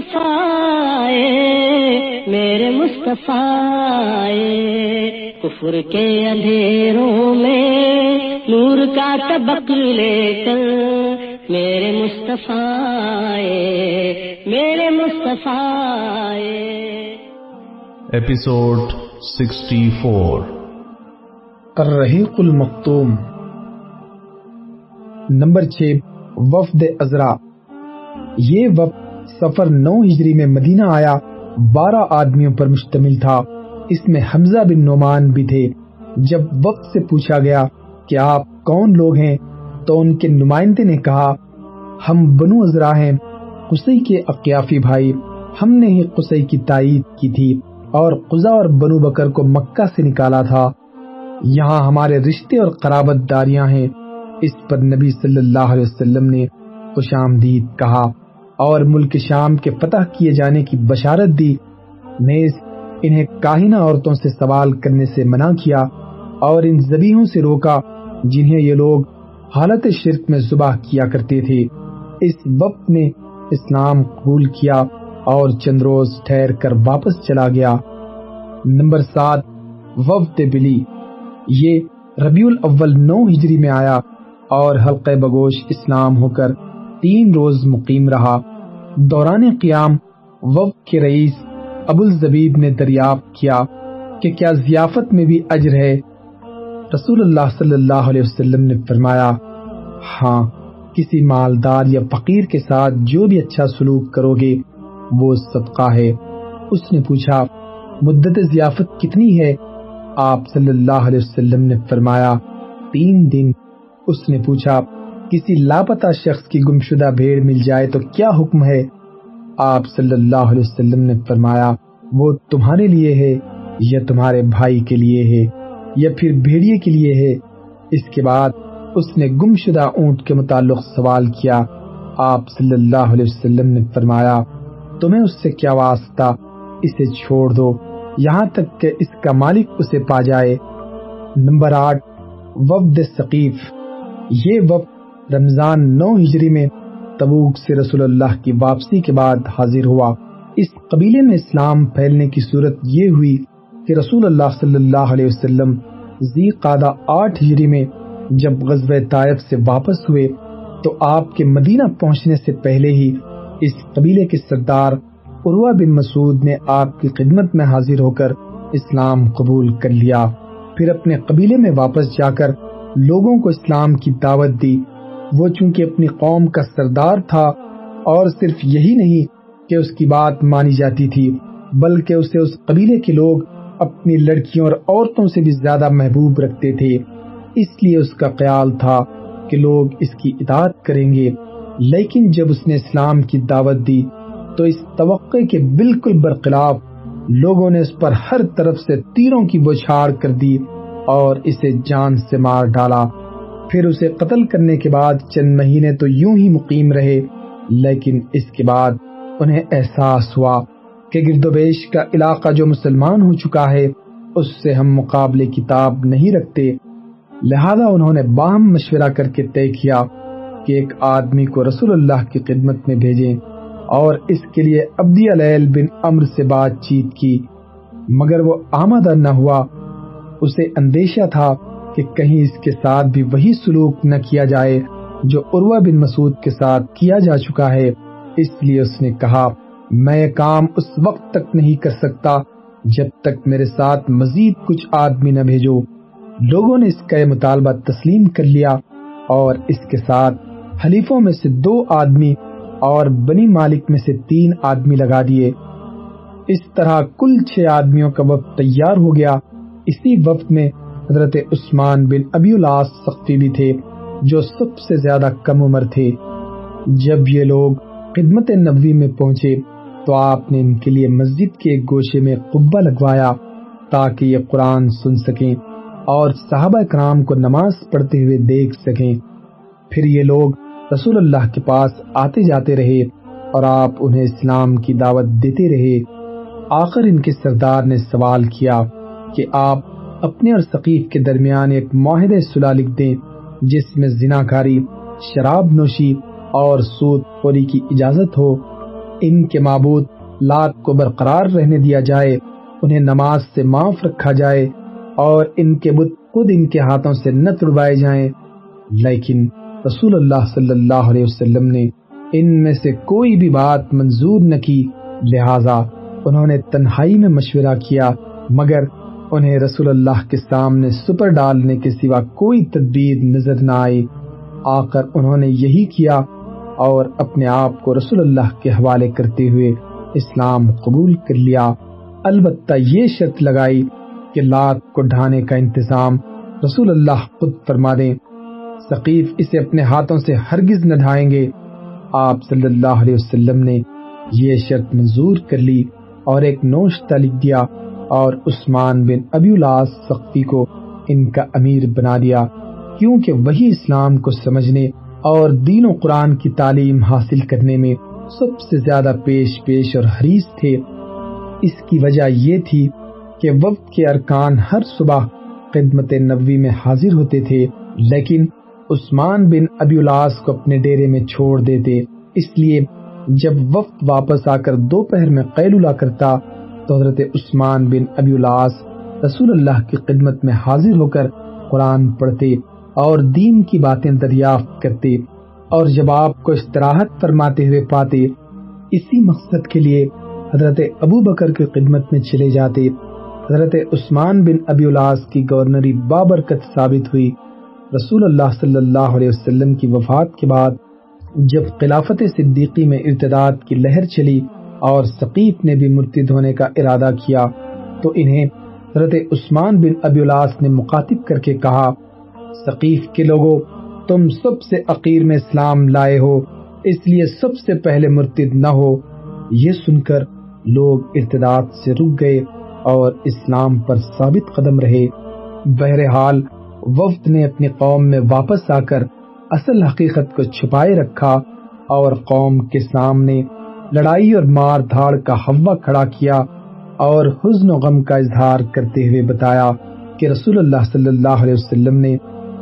مصطفیٰ میرے مصطفیٰ۔ کفر کے اندھیروں میں نور کا طبق لے کر میرے مصطفیٰ میرے مصطفیٰ۔ ایپیسوڈ سکسٹی فور الرحیق المختوم نمبر چھ وفد ازرا یہ وفد سفر نو ہجری میں مدینہ آیا، بارہ آدمیوں پر مشتمل تھا۔ اس میں حمزہ بن نعمان بھی تھے۔ جب وقت سے پوچھا گیا کہ آپ کون لوگ ہیں، تو ان کے نمائندے نے کہا، ہم بنو ازرا ہیں، قصی کے اقیافی بھائی۔ ہم نے ہی قصی کی تائید کی تھی اور قزا اور بنو بکر کو مکہ سے نکالا تھا۔ یہاں ہمارے رشتے اور قرابت داریاں ہیں۔ اس پر نبی صلی اللہ علیہ وسلم نے خوش آمدید کہا۔ اور ملک شام کے فتح کیے جانے کی بشارت دی۔ نیز انہیں کاہنہ عورتوں سے سوال کرنے سے منع کیا اور ان زبیحوں سے روکا جنہیں یہ لوگ حالت شرک میں ذبح کیا کرتے تھے۔ اس وقت نے اسلام قبول کیا اور چند روز ٹھہر کر واپس چلا گیا۔ نمبر سات، وفد بلی۔ یہ ربیع الاول نو ہجری میں آیا اور حلقہ بگوش اسلام ہو کر تین روز مقیم رہا۔ دوران قیام وفد کے رئیس ابو الزبیب نے دریافت کیا کہ کیا ضیافت میں بھی اجر ہے۔ رسول اللہ صلی اللہ علیہ وسلم نے فرمایا ہاں کسی مالدار یا فقیر کے ساتھ جو بھی اچھا سلوک کرو گے، وہ صدقہ ہے۔ اس نے پوچھا، مدت ضیافت کتنی ہے؟ آپ صلی اللہ علیہ وسلم نے فرمایا، تین دن۔ اس نے پوچھا کسی لاپتہ شخص کی گمشدہ بھیڑ مل جائے تو کیا حکم ہے؟ آپ صلی اللہ علیہ وسلم نے فرمایا، وہ تمہارے لیے ہے یا تمہارے بھائی کے لیے ہے یا پھر بھیڑیے کے لیے ہے؟ اس کے بعد اس نے گمشدہ اونٹ کے متعلق سوال کیا۔ آپ صلی اللہ علیہ وسلم نے فرمایا، تمہیں اس سے کیا واسطہ؟ اسے چھوڑ دو، یہاں تک کہ اس کا مالک اسے پا جائے۔ نمبر آٹھ، وفد ثقیف۔ یہ وفد رمضان نو ہجری میں تبوک سے رسول اللہ کی واپسی کے بعد حاضر ہوا۔ اس قبیلے میں اسلام پھیلنے کی صورت یہ ہوئی کہ رسول اللہ صلی اللہ علیہ وسلم زی قادہ آٹھ ہجری میں جب غزوہ طائف سے واپس ہوئے تو آپ کے مدینہ پہنچنے سے پہلے ہی اس قبیلے کے سردار عروہ بن مسعود نے آپ کی خدمت میں حاضر ہو کر اسلام قبول کر لیا۔ پھر اپنے قبیلے میں واپس جا کر لوگوں کو اسلام کی دعوت دی۔ وہ چونکہ اپنی قوم کا سردار تھا اور صرف یہی نہیں کہ اس کی بات مانی جاتی تھی، بلکہ اسے اس قبیلے کے لوگ اپنی لڑکیوں اور عورتوں سے بھی زیادہ محبوب رکھتے تھے۔ اس لیے اس کا خیال تھا کہ لوگ اس کی اطاعت کریں گے۔ لیکن جب اس نے اسلام کی دعوت دی، تو اس توقع کے بالکل برخلاف لوگوں نے اس پر ہر طرف سے تیروں کی بچھاڑ کر دی اور اسے جان سے مار ڈالا۔ پھر اسے قتل کرنے کے بعد چند مہینے تو یوں ہی مقیم رہے، لیکن اس کے بعد انہیں احساس ہوا کہ گرد و بیش کا علاقہ جو مسلمان ہو چکا ہے، اس سے ہم مقابلے کتاب نہیں رکھتے۔ لہذا انہوں نے باہم مشورہ کر کے طے کیا کہ ایک آدمی کو رسول اللہ کی خدمت میں بھیجیں اور اس کے لیے ابدی علیل بن امر سے بات چیت کی۔ مگر وہ آمدہ نہ ہوا، اسے اندیشہ تھا کہ کہیں اس کے ساتھ بھی وہی سلوک نہ کیا جائے جو عروہ بن مسعود کے ساتھ کیا جا چکا ہے۔ اس لیے اس نے کہا، میں کام اس وقت تک نہیں کر سکتا جب تک میرے ساتھ مزید کچھ آدمی نہ بھیجو۔ لوگوں نے اس کا مطالبہ تسلیم کر لیا اور اس کے ساتھ حلیفوں میں سے دو آدمی اور بنی مالک میں سے تین آدمی لگا دیے۔ اس طرح کل چھ آدمیوں کا وقت تیار ہو گیا۔ اسی وقت میں حضرت عثمان بن ابی الاس سختی بھی تھے، جو سب سے زیادہ کم عمر تھے۔ جب یہ لوگ خدمت نبوی میں پہنچے، تو آپ نے ان کے لیے مسجد کے ایک گوشے میں قبہ لگوایا تاکہ یہ قرآن سن سکیں اور صحابہ کرام کو نماز پڑھتے ہوئے دیکھ سکیں۔ پھر یہ لوگ رسول اللہ کے پاس آتے جاتے رہے اور آپ انہیں اسلام کی دعوت دیتے رہے۔ آخر ان کے سردار نے سوال کیا کہ آپ اپنے اور ثقیف کے درمیان ایک معاہدہ صلاح لکھ دیں، جس میں زنا کاری شراب نوشی اور سود خوری کی اجازت ہو۔ ان کے معبود لات کو برقرار رہنے دیا جائے، انہیں نماز سے معاف رکھا جائے اور ان کے بت خود ان کے ہاتھوں سے نہ تڑوائے جائیں۔ لیکن رسول اللہ صلی اللہ علیہ وسلم نے ان میں سے کوئی بھی بات منظور نہ کی، لہذا انہوں نے تنہائی میں مشورہ کیا، مگر انہیں رسول اللہ کے سامنے سپر ڈالنے کے سوا کوئی تدبیر نظر نہ آئی۔ آخر انہوں نے یہی کیا اور اپنے آپ کو رسول اللہ کے حوالے کرتے ہوئے اسلام قبول کر لیا۔ البتہ یہ شرط لگائی کہ لات کو ڈھانے کا انتظام رسول اللہ خود فرما دیں۔ ثقیف اسے اپنے ہاتھوں سے ہرگز نہ ڈھائیں گے۔ آپ صلی اللہ علیہ وسلم نے یہ شرط منظور کر لی اور ایک نوشتہ لکھ دیا۔ اور عثمان بن ابی الاس سختی کو ان کا امیر بنا دیا کیونکہ وہی اسلام کو سمجھنے اور دین و قرآن کی تعلیم حاصل کرنے میں سب سے زیادہ پیش پیش اور حریص تھے۔ اس کی وجہ یہ تھی کہ وقت کے ارکان ہر صبح خدمت نبوی میں حاضر ہوتے تھے، لیکن عثمان بن ابی الاس کو اپنے ڈیرے میں چھوڑ دیتے۔ اس لیے جب وقت واپس آ کر دوپہر میں قیلولہ کرتا تو حضرت عثمان بن ابی الاس رسول اللہ کی خدمت میں حاضر ہو کر قرآن پڑھتے اور دین کی باتیں دریافت کرتے اور جب آپ کو استراحت فرماتے ہوئے پاتے، اسی مقصد کے لیے حضرت ابو بکر کی خدمت میں چلے جاتے۔ حضرت عثمان بن ابی الاس کی گورنری بابرکت ثابت ہوئی۔ رسول اللہ صلی اللہ علیہ وسلم کی وفات کے بعد جب خلافت صدیقی میں ارتداد کی لہر چلی اور ثقیف نے بھی مرتد ہونے کا ارادہ کیا تو انہیں حضرت عثمان بن ابی الاس نے مخاطب کر کے کہا، ثقیف کے لوگوں تم سب سے عقیر میں اسلام لائے ہو، اس لیے سب سے پہلے مرتد نہ ہو۔ یہ سن کر لوگ ارتداد سے رک گئے اور اسلام پر ثابت قدم رہے۔ بہرحال، وفد نے اپنی قوم میں واپس آ کر اصل حقیقت کو چھپائے رکھا اور قوم کے سامنے لڑائی اور مار دھاڑ کا ہوا کھڑا کیا اور حزن و غم کا اظہار کرتے ہوئے بتایا کہ رسول اللہ صلی اللہ علیہ وسلم نے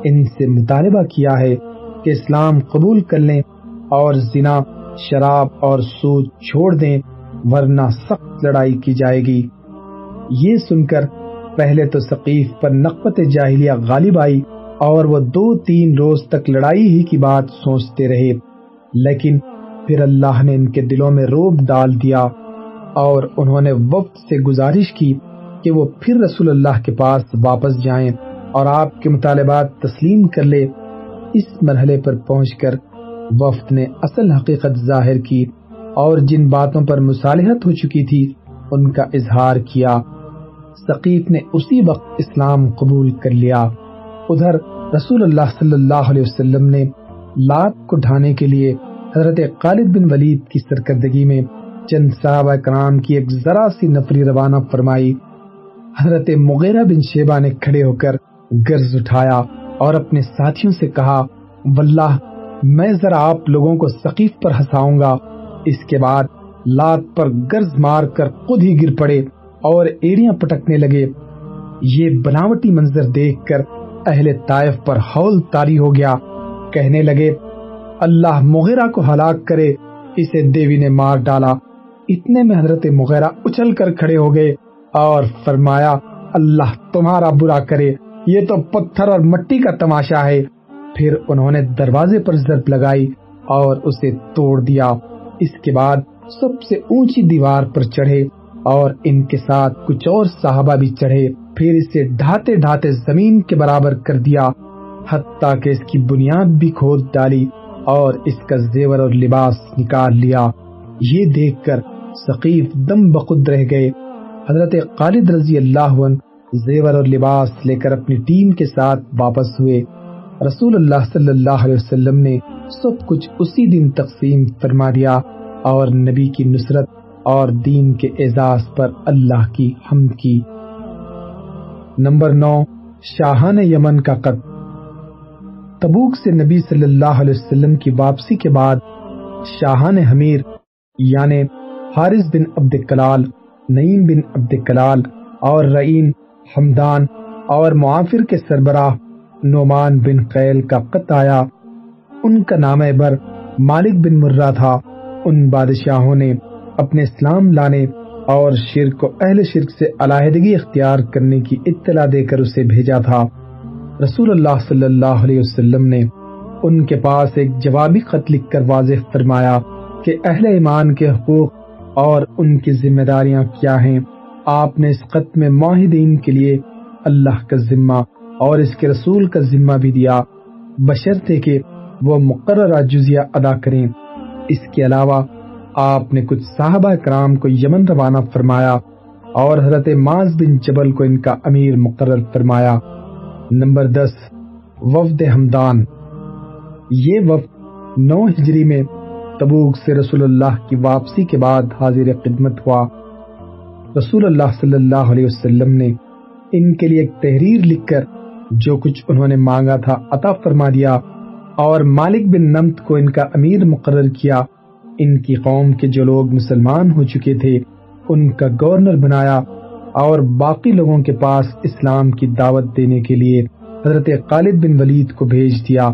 ان سے مطالبہ کیا ہے کہ اسلام قبول کر لیں اور زنا، شراب اور سود چھوڑ دیں، ورنہ سخت لڑائی کی جائے گی۔ یہ سن کر پہلے تو ثقیف پر نقبت جاہلیہ غالب آئی اور وہ دو تین روز تک لڑائی ہی کی بات سوچتے رہے، لیکن پھر اللہ نے ان کے دلوں میں روب ڈال دیا اور انہوں نے وقت سے گزارش کی کہ وہ پھر رسول اللہ کے پاس واپس جائیں اور آپ کے مطالبات تسلیم کر لے۔ اس مرحلے پر پہنچ کر وفد نے اصل حقیقت ظاہر کی اور جن باتوں پر مصالحت ہو چکی تھی، ان کا اظہار کیا۔ ثقیف نے اسی وقت اسلام قبول کر لیا۔ ادھر رسول اللہ صلی اللہ علیہ وسلم نے لات کو ڈھانے کے لیے حضرت خالد بن ولید کی سرکردگی میں چند صحابہ کرام کی ایک ذرا سی نفری روانہ فرمائی۔ حضرت مغیرہ بن شیبہ نے کھڑے ہو کر گرز اٹھایا اور اپنے ساتھیوں سے کہا، واللہ، میں ذرا آپ لوگوں کو ثقیف پر ہنساؤں گا۔ اس کے بعد لات پر گرز مار کر خود ہی گر پڑے اور ایڑیاں پٹکنے لگے۔ یہ بناوٹی منظر دیکھ کر اہل طائف پر ہول تاری ہو گیا۔ کہنے لگے اللہ مغیرہ کو ہلاک کرے، اسے دیوی نے مار ڈالا۔ اتنے میں حضرت مغیرہ اچھل کر کھڑے ہو گئے اور فرمایا، اللہ تمہارا برا کرے، یہ تو پتھر اور مٹی کا تماشا ہے۔ پھر انہوں نے دروازے پر ضرب لگائی اور اسے توڑ دیا۔ اس کے بعد سب سے اونچی دیوار پر چڑھے اور ان کے ساتھ کچھ اور صحابہ بھی چڑھے۔ پھر اسے ڈھاتے ڈھاتے زمین کے برابر کر دیا، حتیٰ کہ اس کی بنیاد بھی کھود ڈالی۔ اور اس کا زیور اور لباس نکال لیا۔ یہ دیکھ کر ثقیف دم بخود رہ گئے۔ حضرت خالد رضی اللہ عنہ زیور اور لباس لے کر اپنی ٹیم کے ساتھ واپس ہوئے۔ رسول اللہ صلی اللہ علیہ وسلم نے سب کچھ اسی دن تقسیم فرما دیا اور نبی کی نصرت اور دین کے اعزاز پر اللہ کی حمد کی۔ نمبر نو شاہان یمن کا قط تبوک سے نبی صلی اللہ علیہ وسلم کی واپسی کے بعد شاہان حمیر یعنی حارث بن عبد کلال نعیم بن عبد کلال اور رعین، حمدان اور معافر کے سربراہ نعمان بن قیل کا قط آیا۔ ان کا نام بر مالک بن مرہ تھا۔ ان بادشاہوں نے اپنے اسلام لانے اور شرک و اہل شرک سے علیحدگی اختیار کرنے کی اطلاع دے کر اسے بھیجا تھا۔ رسول اللہ صلی اللہ علیہ وسلم نے ان کے پاس ایک جوابی خط لکھ کر واضح فرمایا کہ اہل ایمان کے حقوق اور ان کی ذمہ داریاں کیا ہیں؟ آپ نے اس خط میں معاہدین کے لیے اللہ کا ذمہ اور اس کے رسول کا ذمہ بھی دیا۔ بشرطے کہ وہ مقررہ جزیہ ادا کریں۔ اس کے علاوہ آپ نے کچھ صحابہ کرام کو یمن روانہ فرمایا اور حضرت معاذ بن جبل کو ان کا امیر مقرر فرمایا۔ نمبر دس، وفد ہمدان یہ وفد نو ہجری میں تبوک سے رسول اللہ کی واپسی کے بعد حاضر خدمت ہوا۔ رسول اللہ صلی اللہ علیہ وسلم نے ان کے لیے ایک تحریر لکھ کر جو کچھ انہوں نے مانگا تھا عطا فرما دیا اور مالک بن نمت کو ان کا امیر مقرر کیا۔ ان کی قوم کے جو لوگ مسلمان ہو چکے تھے، ان کا گورنر بنایا۔ اور باقی لوگوں کے پاس اسلام کی دعوت دینے کے لیے حضرت خالد بن ولید کو بھیج دیا۔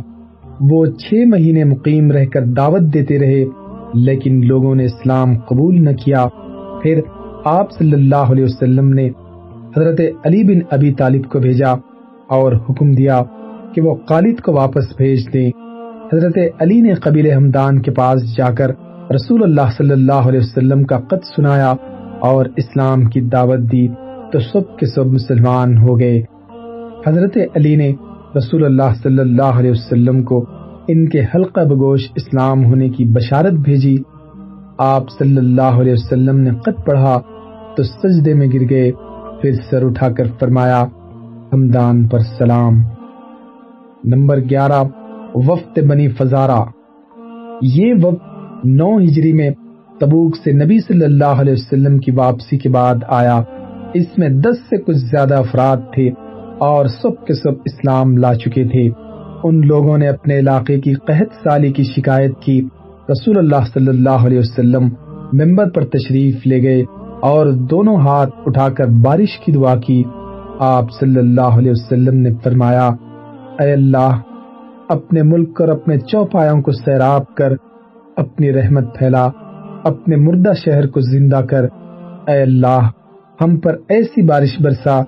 وہ چھ مہینے مقیم رہ کر دعوت دیتے رہے، لیکن لوگوں نے اسلام قبول نہ کیا۔ پھر آپ صلی اللہ علیہ وسلم نے حضرت علی بن ابی طالب کو بھیجا اور حکم دیا کہ وہ خالد کو واپس بھیج دیں۔ حضرت علی نے قبیل ہمدان کے پاس جا کر رسول اللہ صلی اللہ علیہ وسلم کا قط سنایا۔ اور اسلام کی دعوت دی تو سب کے سب مسلمان ہو گئے۔ حضرت علی نے رسول اللہ صلی اللہ علیہ وسلم کو ان کے حلقہ بگوش اسلام ہونے کی بشارت بھیجی۔ آپ صلی اللہ علیہ وسلم نے قط پڑھا تو سجدے میں گر گئے۔ پھر سر اٹھا کر فرمایا، ہمدان پر سلام۔ نمبر گیارہ، وفد بنی فزارہ۔ یہ وفد نو ہجری میں تبوک سے نبی صلی اللہ علیہ وسلم کی واپسی کے بعد آیا۔ اس میں دس سے کچھ زیادہ افراد تھے اور سب کے سب اسلام لا چکے تھے۔ ان لوگوں نے اپنے علاقے کی قحط سالی کی شکایت کی۔ رسول اللہ صلی اللہ علیہ وسلم ممبر پر تشریف لے گئے اور دونوں ہاتھ اٹھا کر بارش کی دعا کی۔ آپ صلی اللہ علیہ وسلم نے فرمایا، اے اللہ، اپنے ملک اور اپنے چوپایوں کو سیراب کر، اپنی رحمت پھیلا۔ اپنے مردہ شہر کو زندہ کر۔ اے اللہ، ہم پر ایسی بارش برسا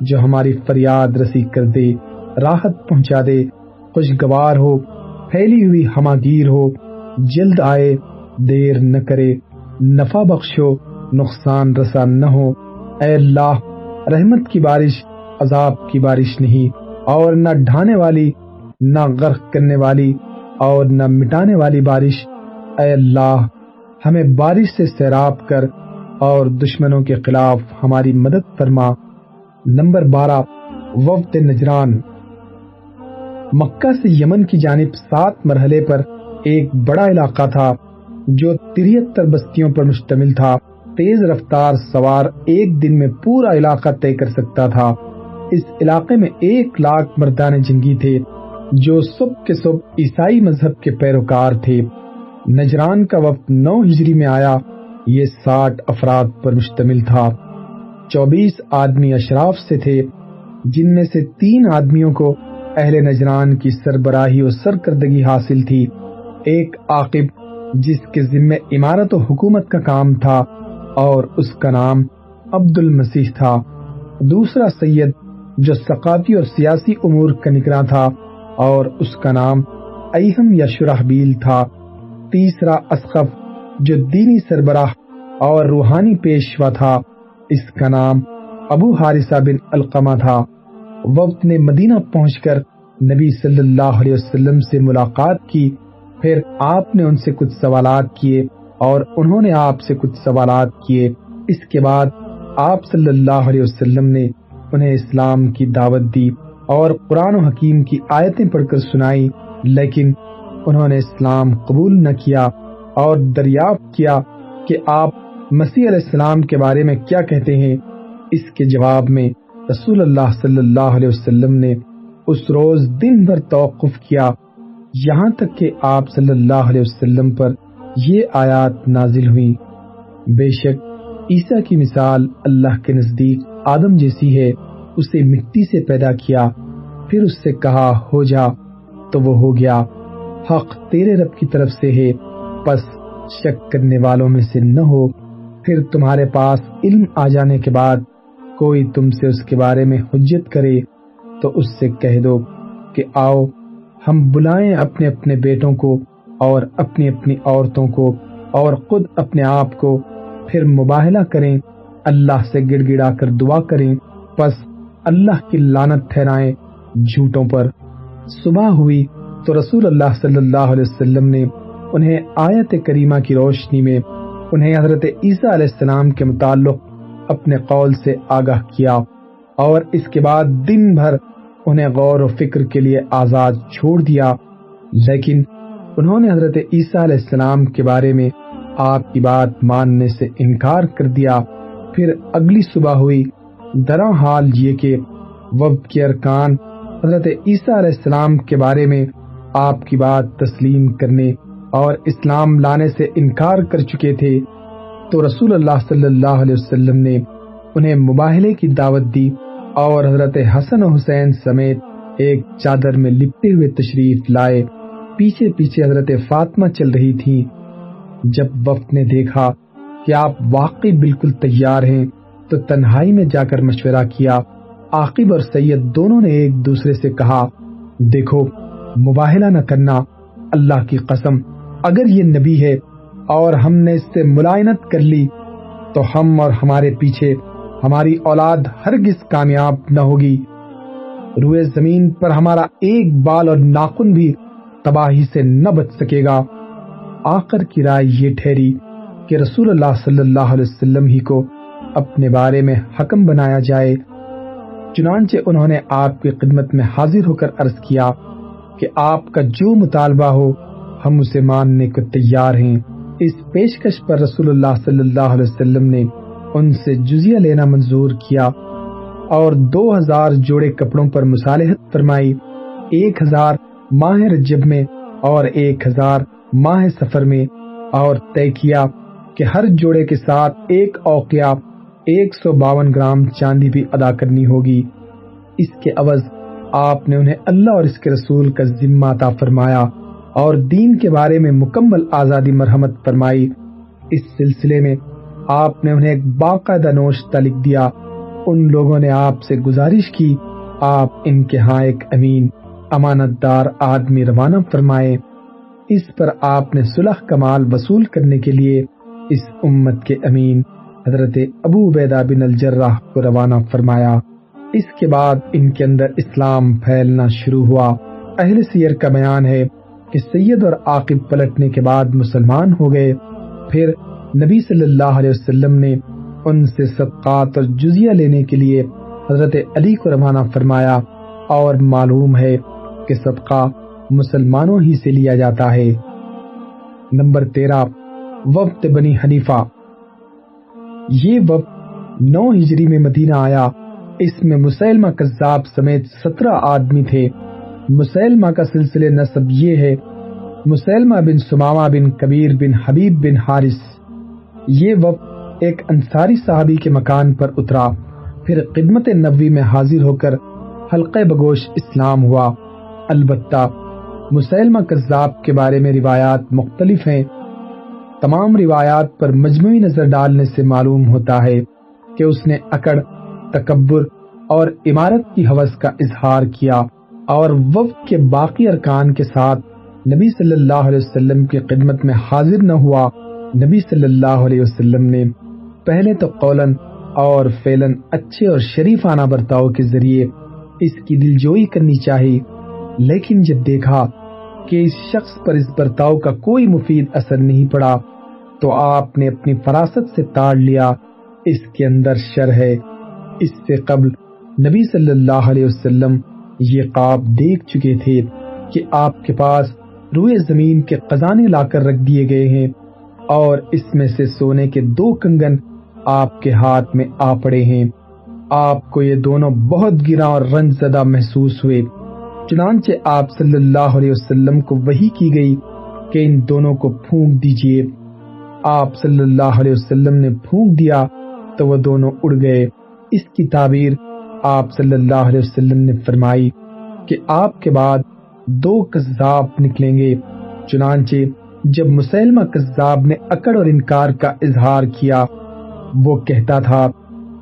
جو ہماری فریاد رسی کر دے، راحت پہنچا دے، خوشگوار ہو، پھیلی ہوئی ہماگیر ہو، جلد آئے، دیر نہ کرے، نفع بخشو، نقصان رسا نہ ہو۔ اے اللہ، رحمت کی بارش، عذاب کی بارش نہیں، اور نہ ڈھانے والی، نہ غرق کرنے والی، اور نہ مٹانے والی بارش۔ اے اللہ ہمیں بارش سے سیراب کر اور دشمنوں کے خلاف ہماری مدد فرما۔ نمبر بارہ، وفد نجران۔ مکہ سے یمن کی جانب سات مرحلے پر ایک بڑا علاقہ تھا جو تریہتر بستیوں پر مشتمل تھا۔ تیز رفتار سوار ایک دن میں پورا علاقہ طے کر سکتا تھا۔ اس علاقے میں ایک لاکھ مردان جنگی تھے جو سب کے سب عیسائی مذہب کے پیروکار تھے۔ نجران کا وقت نو ہجری میں آیا، یہ ساٹھ افراد پر مشتمل تھا۔ چوبیس آدمی اشراف سے تھے، جن میں سے تین آدمیوں کو اہل نجران کی سربراہی و سرکردگی حاصل تھی۔ ایک عاقب، جس کے ذمہ عمارت و حکومت کا کام تھا اور اس کا نام عبد المسیح تھا۔ دوسرا سید، جو ثقافتی اور سیاسی امور کا نگراں تھا اور اس کا نام ایہم یا شرحبیل تھا۔ تیسرا اسقف جو دینی سربراہ اور روحانی پیشوا تھا، اس کا نام ابو حارثہ بن القمہ تھا۔ وقت نے مدینہ پہنچ کر نبی صلی اللہ علیہ وسلم سے ملاقات کی۔ پھر آپ نے ان سے کچھ سوالات کیے اور انہوں نے آپ سے کچھ سوالات کیے۔ اس کے بعد آپ صلی اللہ علیہ وسلم نے انہیں اسلام کی دعوت دی اور قرآن و حکیم کی آیتیں پڑھ کر سنائی، لیکن انہوں نے اسلام قبول نہ کیا اور دریافت کیا کہ آپ مسیح علیہ السلام کے بارے میں کیا کہتے ہیں، اس کے جواب میں رسول اللہ صلی اللہ علیہ وسلم نے اس روز دن بھر توقف کیا۔ یہاں تک کہ آپ صلی اللہ علیہ وسلم پر یہ آیات نازل ہوئی بے شک، عیسیٰ کی مثال اللہ کے نزدیک آدم جیسی ہے، اسے مٹی سے پیدا کیا، پھر اس سے کہا، ہو جا، تو وہ ہو گیا۔ حق تیرے رب کی طرف سے ہے، پس شک کرنے والوں میں سے نہ ہو۔ پھر تمہارے پاس علم آ جانے کے بعد کوئی تم سے اس کے بارے میں حجت کرے تو اس سے کہہ دو کہ آؤ، ہم بلائیں اپنے اپنے بیٹوں کو اور اپنی اپنی عورتوں کو اور خود اپنے آپ کو۔ پھر مباہلہ کریں، اللہ سے گڑ گڑا کر دعا کریں۔ پس اللہ کی لانت ٹھہرائیں جھوٹوں پر۔ صبح ہوئی تو رسول اللہ صلی اللہ علیہ وسلم نے انہیں آیت کریمہ کی روشنی میں انہیں حضرت عیسیٰ علیہ السلام کے متعلق اپنے قول سے آگاہ کیا اور اس کے بعد دن بھر انہیں غور و فکر کے لیے آزاد چھوڑ دیا۔ لیکن انہوں نے حضرت عیسیٰ علیہ السلام کے بارے میں آپ کی بات ماننے سے انکار کر دیا۔ پھر اگلی صبح ہوئی۔ درا حال یہ کہ وقت کے ارکان حضرت عیسیٰ علیہ السلام کے بارے میں آپ کی بات تسلیم کرنے اور اسلام لانے سے انکار کر چکے تھے، تو رسول اللہ صلی اللہ علیہ وسلم نے انہیں مباہلے کی دعوت دی اور حضرت حسن و حسین سمیت ایک چادر میں لپٹے ہوئے تشریف لائے۔ پیچھے پیچھے حضرت فاطمہ چل رہی تھی جب وقت نے دیکھا کہ آپ واقعی بالکل تیار ہیں، تو تنہائی میں جا کر مشورہ کیا۔ عاقب اور سید دونوں نے ایک دوسرے سے کہا، دیکھو مباہلہ نہ کرنا اللہ کی قسم۔ اگر یہ نبی ہے اور ہم نے اس سے ملائنت کر لی، تو ہم اور ہمارے پیچھے ہماری اولاد ہرگز کامیاب نہ ہوگی۔ روئے زمین پر ہمارا ایک بال اور ناخن بھی تباہی سے نہ بچ سکے گا۔ آخر کی رائے یہ ٹھہری کہ رسول اللہ صلی اللہ علیہ وسلم ہی کو اپنے بارے میں حکم بنایا جائے۔ چنانچہ انہوں نے آپ کی خدمت میں حاضر ہو کر عرض کیا کہ آپ کا جو مطالبہ ہو، ہم اسے ماننے کو تیار ہیں۔ اس پیشکش پر رسول اللہ صلی اللہ علیہ وسلم نے ان سے جزیہ لینا منظور کیا اور دو ہزار جوڑے کپڑوں پر مصالحت فرمائی، ایک ہزار ماہ رجب میں اور ایک ہزار ماہ سفر میں، اور طے کیا کہ ہر جوڑے کے ساتھ ایک اوقیہ ایک سو باون گرام چاندی بھی ادا کرنی ہوگی۔ اس کے عوض آپ نے انہیں اللہ اور اس کے رسول کا ذمہ عطا فرمایا اور دین کے بارے میں مکمل آزادی مرحمت فرمائی۔ اس سلسلے میں آپ نے انہیں ایک باقاعدہ نوشتہ لکھ دیا۔ ان لوگوں نے آپ سے گزارش کی۔ آپ ان کے ہاں ایک امین، امانت دار آدمی روانہ فرمائے۔ اس پر آپ نے صلح کمال وصول کرنے کے لیے اس امت کے امین حضرت ابو عبیدہ بن الجرہ کو روانہ فرمایا۔ اس کے بعد ان کے اندر اسلام پھیلنا شروع ہوا۔ اہل سیر کا بیان ہے کہ سید اور عاقب پلٹنے کے بعد مسلمان ہو گئے۔ پھر نبی صلی اللہ علیہ وسلم نے ان سے صدقات اور جزیہ لینے کے لیے حضرت علی کو روانہ فرمایا۔ اور معلوم ہے کہ صدقہ مسلمانوں ہی سے لیا جاتا ہے۔ نمبر تیرہ، وقت بنی حنیفہ۔ یہ وقت نو ہجری میں مدینہ آیا۔ اس میں مسلمہ کذاب سمیت سترہ آدمی تھے۔ مسلمہ کا سلسلے نصب یہ ہے مسلمہ بن سمامہ بن کبیر بن حبیب بن حارث۔ یہ وقت ایک انصاری صحابی کے مکان پر اترا، پھر خدمت نبوی میں حاضر ہو کر حلقہ بگوش اسلام ہوا۔ البتہ مسلمہ کذاب کے بارے میں روایات مختلف ہیں۔ تمام روایات پر مجموعی نظر ڈالنے سے معلوم ہوتا ہے کہ اس نے اکڑ تکبر اور عمارت کی حوث کا اظہار کیا اور وقت کے باقی ارکان کے ساتھ نبی صلی اللہ علیہ وسلم کی خدمت میں حاضر نہ ہوا۔ نبی صلی اللہ علیہ وسلم نے پہلے تو قولن اور فیلن اچھے اور شریفانہ برتاؤ کے ذریعے اس کی دلجوئی کرنی چاہی، لیکن جب دیکھا کہ اس شخص پر اس برتاؤ کا کوئی مفید اثر نہیں پڑا، تو آپ نے اپنی فراست سے تاڑ لیا۔ اس کے اندر شر ہے۔ اس سے قبل نبی صلی اللہ علیہ وسلم یہ خواب دیکھ چکے تھے کہ آپ کے پاس روئے زمین کے خزانے لا کر رکھ دیے گئے ہیں اور اس میں سے سونے کے دو کنگن آپ کے ہاتھ میں آ پڑے ہیں۔ آپ کو یہ دونوں بہت گرا اور رنج زدہ محسوس ہوئے۔ چنانچہ آپ صلی اللہ علیہ وسلم کو وہی کی گئی کہ ان دونوں کو پھونک دیجیے۔ آپ صلی اللہ علیہ وسلم نے پھونک دیا تو وہ دونوں اڑ گئے۔ اس کی تعبیر آپ صلی اللہ علیہ وسلم نے فرمائی کہ آپ کے بعد دو کذاب نکلیں گے، چنانچہ جب مسلمہ کذاب نے اکڑ اور انکار کا اظہار کیا، وہ کہتا تھا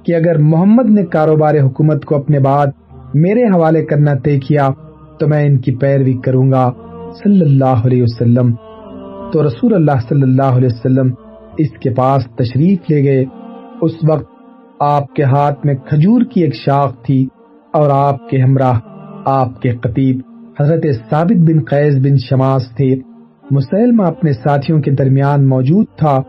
کہ اگر محمد نے کاروبار حکومت کو اپنے بعد میرے حوالے کرنا طے کیا تو میں ان کی پیروی کروں گا صلی اللہ علیہ وسلم۔ تو رسول اللہ صلی اللہ علیہ وسلم اس کے پاس تشریف لے گئے۔ اس وقت آپ کے ہاتھ میں کھجور کی ایک شاخ تھی اور آپ کے ہمراہ، آپ کے قطیب حضرت ثابت بن قیس بن شماس تھے۔ مسلمہ اپنے ساتھیوں کے درمیان موجود تھا۔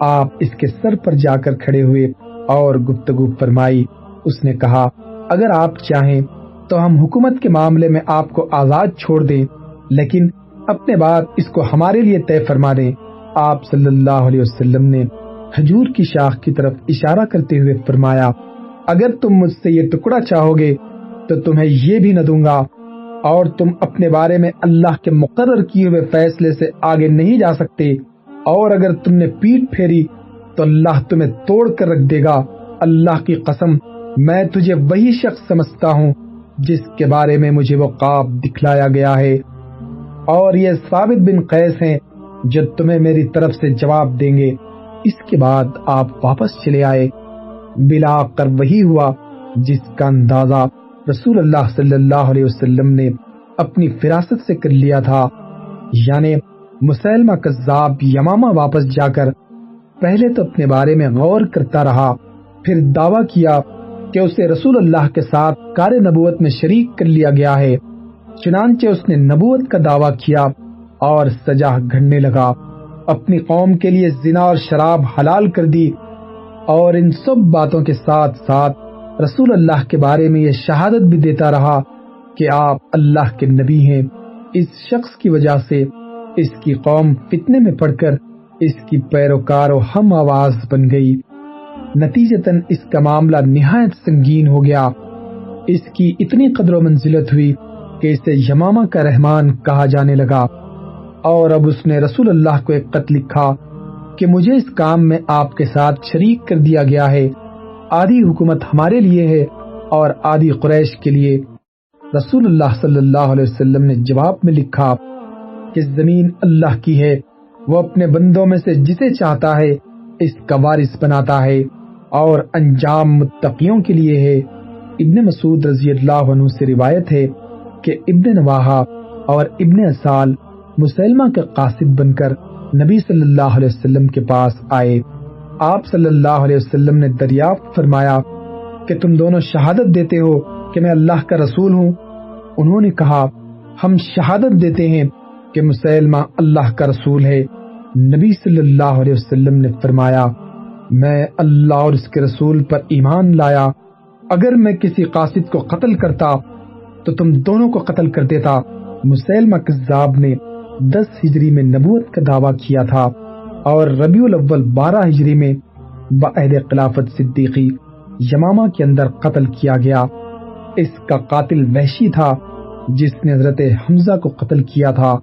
آپ اس کے سر پر جا کر کھڑے ہوئے اور گفتگو فرمائی۔ اس نے کہا، اگر آپ چاہیں تو ہم حکومت کے معاملے میں آپ کو آزاد چھوڑ دیں، لیکن اپنے بعد اس کو ہمارے لیے طے فرما دیں۔ آپ صلی اللہ علیہ وسلم نے کھجور کی شاخ کی طرف اشارہ کرتے ہوئے فرمایا، اگر تم مجھ سے یہ ٹکڑا چاہو گے تو تمہیں یہ بھی نہ دوں گا۔ اور تم اپنے بارے میں اللہ کے مقرر کیے ہوئے فیصلے سے آگے نہیں جا سکتے۔ اور اگر تم نے پیٹ پھیری، تو اللہ تمہیں توڑ کر رکھ دے گا۔ اللہ کی قسم، میں تجھے وہی شخص سمجھتا ہوں، جس کے بارے میں مجھے وہ قاب دکھلایا گیا ہے۔ اور یہ ثابت بن قیس ہیں جو تمہیں میری طرف سے جواب دیں گے۔ اس کے بعد آپ واپس چلے آئے۔ بلا کر وہی ہوا جس کا اندازہ رسول اللہ صلی اللہ علیہ وسلم نے اپنی فراست سے کر لیا تھا۔ یعنی مسلمہ کذاب یمامہ واپس جا کر پہلے تو اپنے بارے میں غور کرتا رہا، پھر دعویٰ کیا کہ اسے رسول اللہ کے ساتھ کار نبوت میں شریک کر لیا گیا ہے۔ چنانچہ اس نے نبوت کا دعویٰ کیا اور سجا گھڑنے لگا۔ اپنی قوم کے لیے زنا اور شراب حلال کر دی اور ان سب باتوں کے ساتھ ساتھ رسول اللہ کے بارے میں یہ شہادت بھی دیتا رہا کہ آپ اللہ کے نبی ہیں۔ اس شخص کی وجہ سے اس کی قوم فتنے میں پڑ کر اس کی پیروکار و ہم آواز بن گئی۔ نتیجتاً اس کا معاملہ نہایت سنگین ہو گیا۔ اس کی اتنی قدر و منزلت ہوئی کہ اسے یمامہ کا رحمان کہا جانے لگا۔ اور اب اس نے رسول اللہ کو ایک خط لکھا کہ مجھے اس کام میں آپ کے ساتھ شریک کر دیا گیا ہے۔ آدھی حکومت ہمارے لیے ہے اور آدھی قریش کے لیے۔ رسول اللہ صلی اللہ علیہ وسلم نے جواب میں لکھا کہ زمین اللہ کی ہے، وہ اپنے بندوں میں سے جسے چاہتا ہے اس کا وارث بناتا ہے اور انجام متقیوں کے لیے ہے۔ ابن مسعود رضی اللہ عنہ سے روایت ہے کہ ابن نواحا اور ابن اصال مسلمہ کے قاصد بن کر نبی صلی اللہ علیہ وسلم کے پاس آئے۔ آپ صلی اللہ علیہ وسلم نے دریافت فرمایا کہ تم دونوں شہادت دیتے ہو کہ میں اللہ کا رسول ہوں۔ انہوں نے کہا، ہم شہادت دیتے ہیں کہ مسلمہ اللہ کا رسول ہے۔ نبی صلی اللہ علیہ وسلم نے فرمایا، میں اللہ اور اس کے رسول پر ایمان لایا۔ اگر میں کسی قاصد کو قتل کرتا تو تم دونوں کو قتل کر دیتا۔ مسلمہ کذاب نے دس ہجری میں نبوت کا دعویٰ کیا تھا اور ربیع الاول بارہ ہجری میں بعہد خلافت صدیقی یمامہ کے اندر قتل کیا گیا۔ اس کا قاتل وحشی تھا جس نے حضرت حمزہ کو قتل کیا تھا۔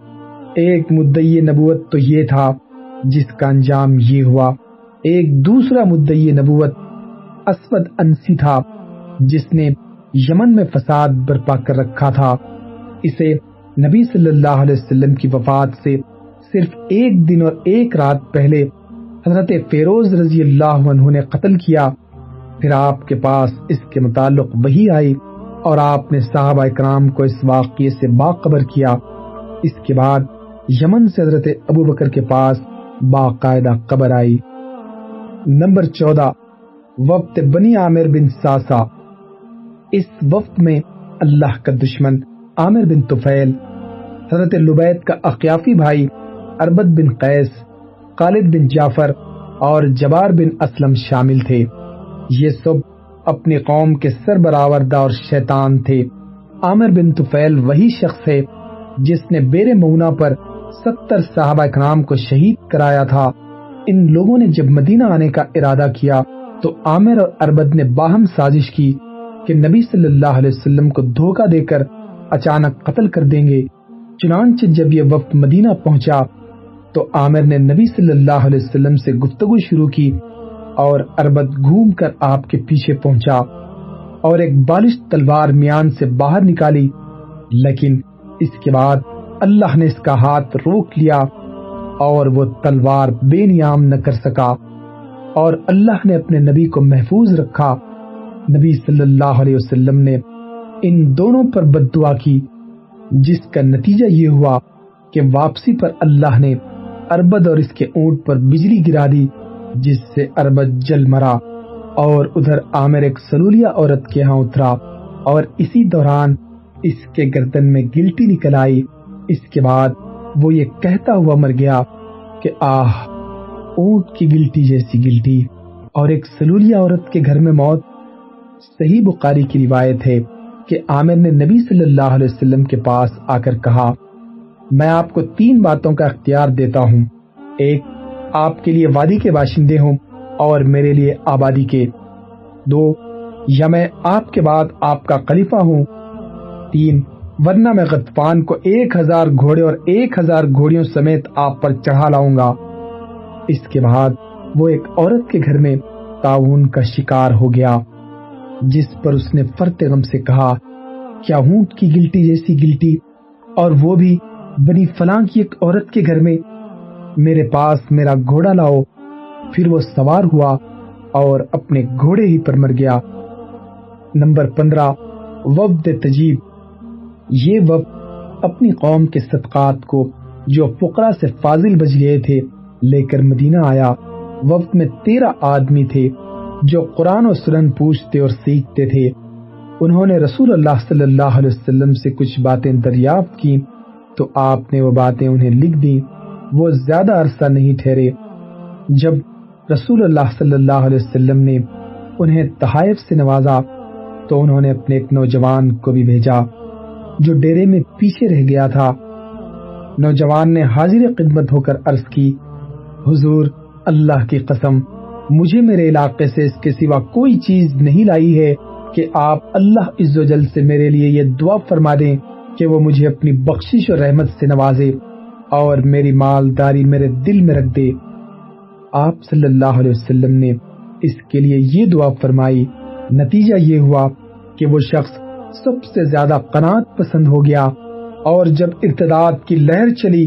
ایک مدعی نبوت تو یہ تھا جس کا انجام یہ ہوا۔ ایک دوسرا مدعی نبوت اسود انسی تھا جس نے یمن میں فساد برپا کر رکھا تھا۔ اسے نبی صلی اللہ علیہ وسلم کی وفات سے صرف ایک دن اور ایک رات پہلے حضرت فیروز رضی اللہ عنہ نے قتل کیا۔ پھر آپ کے پاس اس کے متعلق وہی آئی اور آپ نے صحابہ اکرام کو اس واقعے سے باخبر کیا۔ اس کے بعد یمن سے حضرت ابو بکر کے پاس باقاعدہ قبر آئی۔ نمبر چودہ، وقت بنی عامر بن ساسا اس وقت میں اللہ کا دشمن عامر بن طفیل حضرت لبید کا اقیافی بھائی اربت بن قیس، خالد بن جعفر اور جبار بن اسلم شامل تھے۔ یہ سب اپنی قوم کے سر اور شیطان تھے۔ عامر بن طفیل وہی شخص ہے جس نے بیر مونا پر ستر صحابہ اکرام کو شہید کرایا تھا۔ ان لوگوں نے جب مدینہ آنے کا ارادہ کیا تو عامر اور اربد نے باہم سازش کی کہ نبی صلی اللہ علیہ وسلم کو دھوکہ دے کر اچانک قتل کر دیں گے۔ چنانچہ جب یہ وقت مدینہ پہنچا تو عامر نے نبی صلی اللہ علیہ وسلم سے گفتگو شروع کی اور اربد گھوم کر آپ کے پیچھے پہنچا اور ایک بالش تلوار میان سے باہر نکالی، لیکن اس کے بعد اللہ نے اس کا ہاتھ روک لیا اور وہ تلوار بے نیام نہ کر سکا اور اللہ نے اپنے نبی کو محفوظ رکھا۔ نبی صلی اللہ علیہ وسلم نے ان دونوں پر بد دعا کی۔ جس کا نتیجہ یہ ہوا کہ واپسی پر اللہ نے اربد اور اس کے اونٹ پر بجلی گرا دی، جس سے اربد جل مرا اور ادھر عامر ایک سلولیا عورت کے ہاں اترا اور اسی دوران اس کے گردن میں گلٹی نکل آئی۔ اس کے بعد وہ یہ کہتا ہوا مر گیا کہ آہ، اونٹ کی گلٹی جیسی گلٹی اور ایک سلولیا عورت کے گھر میں موت۔ صحیح بخاری کی روایت ہے۔ کہ عامر نے نبی صلی اللہ علیہ وسلم کے پاس آ کر کہا، میں آپ کو تین باتوں کا اختیار دیتا ہوں۔ ایک، آپ کے لیے وادی کے باشندے ہوں اور میرے لیے آبادی کے۔ دو، یا میں آپ کے بعد آپ کا خلیفہ ہوں۔ تین، ورنہ میں غطفان کو ایک ہزار گھوڑے اور ایک ہزار گھوڑیوں سمیت آپ پر چڑھا لاؤں گا۔ اس کے بعد وہ ایک عورت کے گھر میں تعاون کا شکار ہو گیا۔ جس پر اس نے فرتے غم سے کہا، کیا ہونٹ کی گلٹی جیسی گلٹی؟ اور وہ بھی بنی فلاں کی ایک عورت کے گھر میں، میرے پاس میرا گھوڑا لاؤ۔ پھر وہ سوار ہوا اور اپنے گھوڑے ہی پر مر گیا۔ نمبر پندرہ، وفد تجیب۔ یہ وفد اپنی قوم کے صدقات کو جو فقرا سے فاضل بج گئے تھے، لے کر مدینہ آیا۔ وفد میں تیرہ آدمی تھے۔ جو قرآن و سرن پوچھتے اور سیکھتے تھے۔ انہوں نے رسول اللہ صلی اللہ علیہ وسلم سے کچھ باتیں دریافت کی تو آپ نے وہ باتیں انہیں لکھ دی وہ زیادہ عرصہ نہیں ٹھہرے۔ جب رسول اللہ صلی اللہ علیہ وسلم نے انہیں تحائف سے نوازا تو انہوں نے اپنے ایک نوجوان کو بھی بھیجا جو ڈیرے میں پیچھے رہ گیا تھا۔ نوجوان نے حاضر خدمت ہو کر عرض کی، حضور، اللہ کی قسم مجھے میرے علاقے سے اس کے سوا کوئی چیز نہیں لائی ہے کہ آپ اللہ عز و جل سے میرے لیے یہ دعا فرما دیں کہ وہ مجھے اپنی بخشش اور رحمت سے نوازے اور میری مالداری میرے دل میں رکھ دے۔ آپ صلی اللہ علیہ وسلم نے اس کے لیے یہ دعا فرمائی۔ نتیجہ یہ ہوا کہ وہ شخص سب سے زیادہ قناعت پسند ہو گیا اور جب ارتداد کی لہر چلی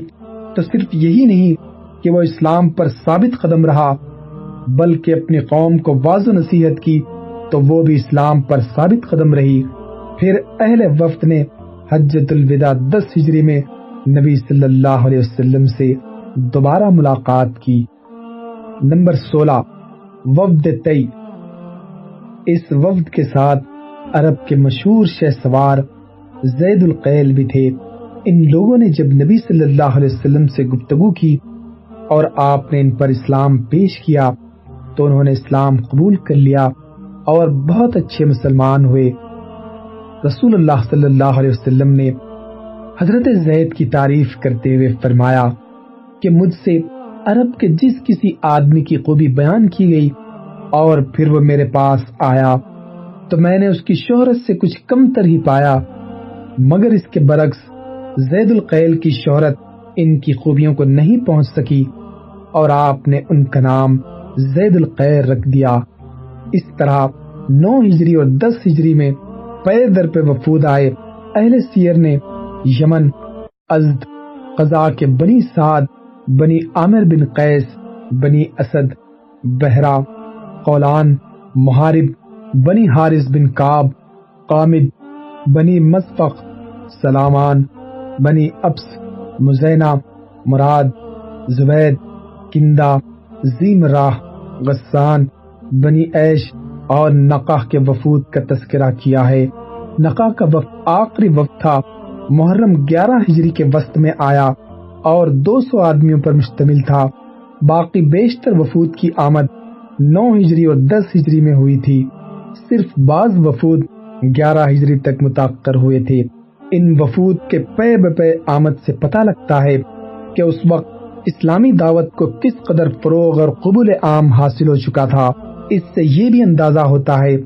تو صرف یہی نہیں کہ وہ اسلام پر ثابت قدم رہا۔ بلکہ اپنی قوم کو واض و نصیحت کی تو وہ بھی اسلام پر ثابت قدم رہی۔ پھر اہل وفد نے حجت الوداع دس ہجری میں نبی صلی اللہ علیہ وسلم سے دوبارہ ملاقات کی۔ نمبر سولہ، وفد تئی اس وفد کے ساتھ عرب کے مشہور شہ سوار زید القیل بھی تھے۔ ان لوگوں نے جب نبی صلی اللہ علیہ وسلم سے گفتگو کی اور آپ نے ان پر اسلام پیش کیا تو انہوں نے اسلام قبول کر لیا اور بہت اچھے مسلمان ہوئے۔ رسول اللہ صلی اللہ علیہ وسلم نے حضرت زید کی تعریف کرتے ہوئے فرمایا کہ مجھ سے عرب کے جس کسی آدمی کی خوبی بیان کی گئی اور پھر وہ میرے پاس آیا تو میں نے اس کی شہرت سے کچھ کم تر ہی پایا، مگر اس کے برعکس زید القیل کی شہرت ان کی خوبیوں کو نہیں پہنچ سکی اور آپ نے ان کا نام زید القیر رکھ دیا۔ اس طرح نو ہجری اور دس ہجری میں پے در پہ وفود آئے۔ اہل سیر نے یمن، ازد قضا کے بنی سعد، بنی عامر بن قیس، بنی اسد بہرا قولان، محارب، بنی حارث بن کاب قامد، بنی مصفق سلامان، بنی ابس، مزینہ، مراد، زبید کندہ زیم راہ، غسان، بنی ایش اور نقا کے وفود کا تذکرہ کیا ہے۔ نقا کا وفد آخری وقت تھا، محرم گیارہ ہجری کے وسط میں آیا اور دو سو آدمیوں پر مشتمل تھا۔ باقی بیشتر وفود کی آمد نو ہجری اور دس ہجری میں ہوئی تھی۔ صرف بعض وفود گیارہ ہجری تک متاثر ہوئے تھے۔ ان وفود کے پے بے آمد سے پتہ لگتا ہے کہ اس وقت اسلامی دعوت کو کس قدر فروغ اور قبول عام حاصل ہو چکا تھا، اس سے یہ بھی اندازہ ہوتا ہے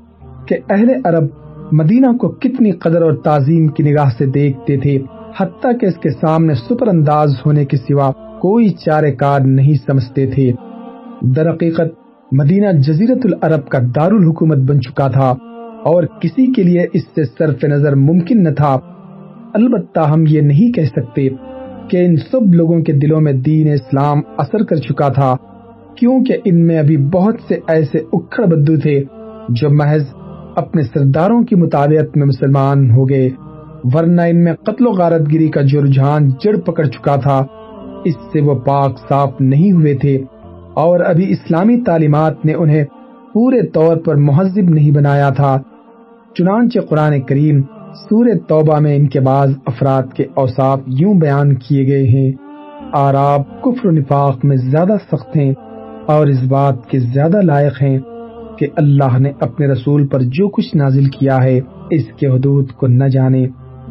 کہ اہل عرب مدینہ کو کتنی قدر اور تعظیم کی نگاہ سے دیکھتے تھے، حتیٰ کہ اس کے سامنے سپر انداز ہونے کے سوا کوئی چارے کار نہیں سمجھتے تھے۔ در حقیقت، مدینہ جزیرت العرب کا دار الحکومت بن چکا تھا اور کسی کے لیے اس سے صرف نظر ممکن نہ تھا۔ البتہ ہم یہ نہیں کہہ سکتے کہ ان سب لوگوں کے دلوں میں دین اسلام اثر کر چکا تھا، کیونکہ ان میں ابھی بہت سے ایسے اکھڑ بدو تھے جو محض اپنے سرداروں کی مطابعت میں مسلمان ہو گئے۔ ورنہ ان میں قتل و غارت گری کا جو رجحان جڑ پکڑ چکا تھا۔ اس سے وہ پاک صاف نہیں ہوئے تھے۔ اور ابھی اسلامی تعلیمات نے انہیں پورے طور پر مہذب نہیں بنایا تھا۔ چنانچہ قرآن کریم سور توبہ میں ان کے بعض افراد کے اوصاف یوں بیان کیے گئے ہیں، آراب کفر و نفاق میں زیادہ سخت ہیں اور اس بات کے زیادہ لائق ہیں کہ اللہ نے اپنے رسول پر جو کچھ نازل کیا ہے، اس کے حدود کو نہ جانے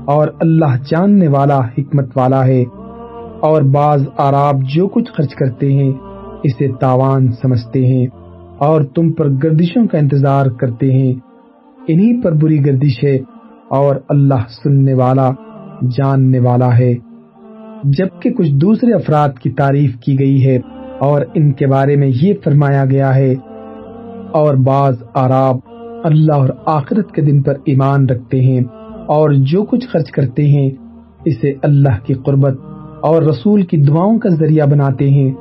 اور اللہ جاننے والا، حکمت والا ہے۔ اور بعض آراب جو کچھ خرچ کرتے ہیں، اسے تاوان سمجھتے ہیں اور تم پر گردشوں کا انتظار کرتے ہیں۔ انہی پر بری گردش ہے اور اللہ سننے والا، جاننے والا ہے۔ جبکہ کچھ دوسرے افراد کی تعریف کی گئی ہے اور ان کے بارے میں یہ فرمایا گیا ہے، اور بعض آراب اللہ اور آخرت کے دن پر ایمان رکھتے ہیں اور جو کچھ خرچ کرتے ہیں، اسے اللہ کی قربت اور رسول کی دعاؤں کا ذریعہ بناتے ہیں۔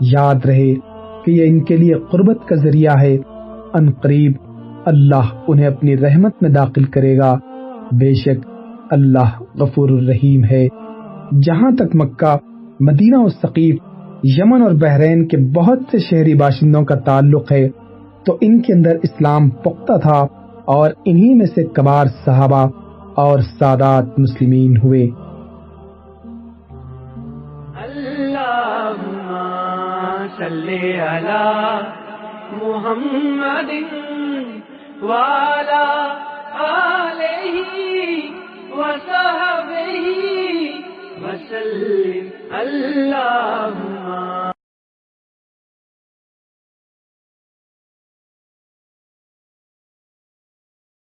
یاد رہے کہ یہ ان کے لیے قربت کا ذریعہ ہے۔ ان قریب اللہ انہیں اپنی رحمت میں داخل کرے گا۔ بے شک اللہ غفور الرحیم ہے۔ جہاں تک مکہ، مدینہ اور ثقیف، یمن اور بحرین کے بہت سے شہری باشندوں کا تعلق ہے، تو ان کے اندر اسلام پختہ تھا اور انہی میں سے کبار صحابہ اور سادات مسلمین ہوئے۔ صلی علی محمد والا آلہ وصحبہ وسلم اللہ